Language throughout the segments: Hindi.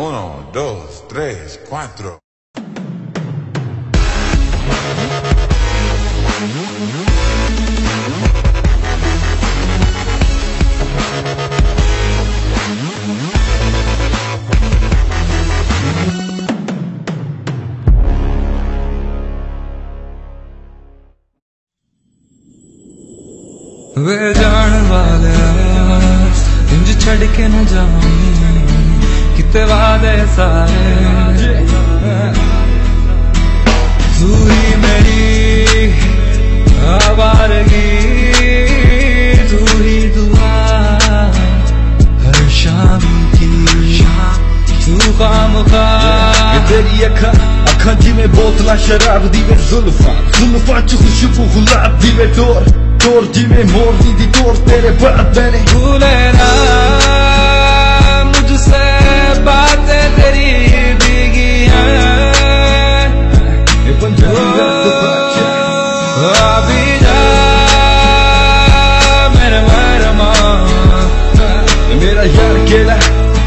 Uno, dos, tres, cuatro. ਵੇ ਜਾਣ ਵਾਲਿਆ ਇੰਜ ਛੱਡ ਕੇ ਨਾ ਜਾਵੀਂ chi te va a desare Zuri meri avargi dua. Har sham ki Tu kham kham yaka akan dime botla şarabı dibe zulfa. Zulfa çıkışı bu hulab dibe dor Dor dibe mor didi dor tere bat beni Bulera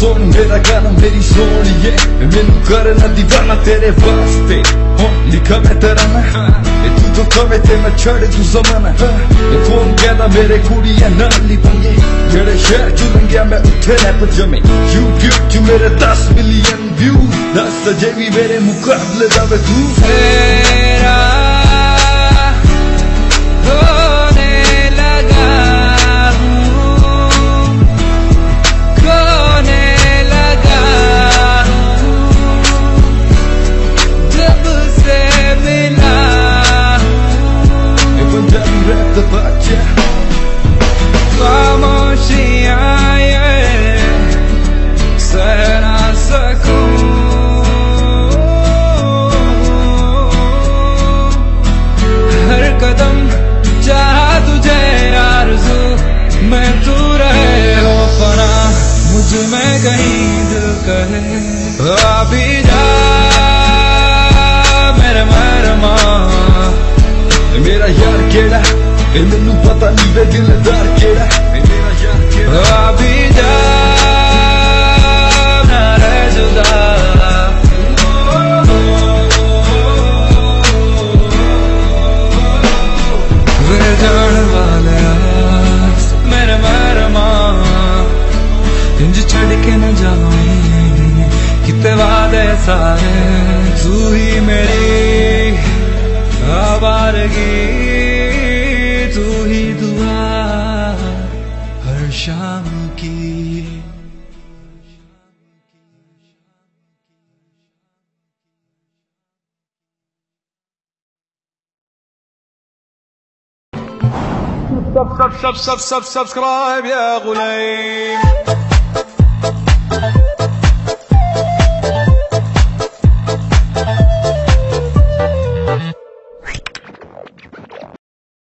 Zorun bir akanım verişim छोड़िए मैनू करना दीवाना तेरे वास्ते। लिखा मैं तेरा ना तू तो कवे ते मैं छड़ तू जमाना। हाँ। कौन कहता मेरे कुड़ी है ना लिपिए जड़े शहर चू लंघिया मैं उठे रैप जमे। यूट्यूब चू मेरे दस मिलियन व्यू दस जे भी मेरे मुकाबले जावे तू. दिल कहे अभी जा मेरे मरमा ਇਹ ਮੇਰਾ ਯਾਰ ਕਿਹੜਾ ਇਹ ਮੈਨੂੰ ਪਤਾ ਨਹੀਂ ਵੇ ਦਿਲਦਾਰ ਕਿਹੜਾ ਇਹ ਮੇਰਾ ਯਾਰ ਕਿਹੜਾ अभी जा ना सारे, तू ही मेरी आवारगी, तू ही दुआ हर शाम की। सब सब सब सब सब सब्सक्राइब या गुलाम